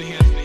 the hands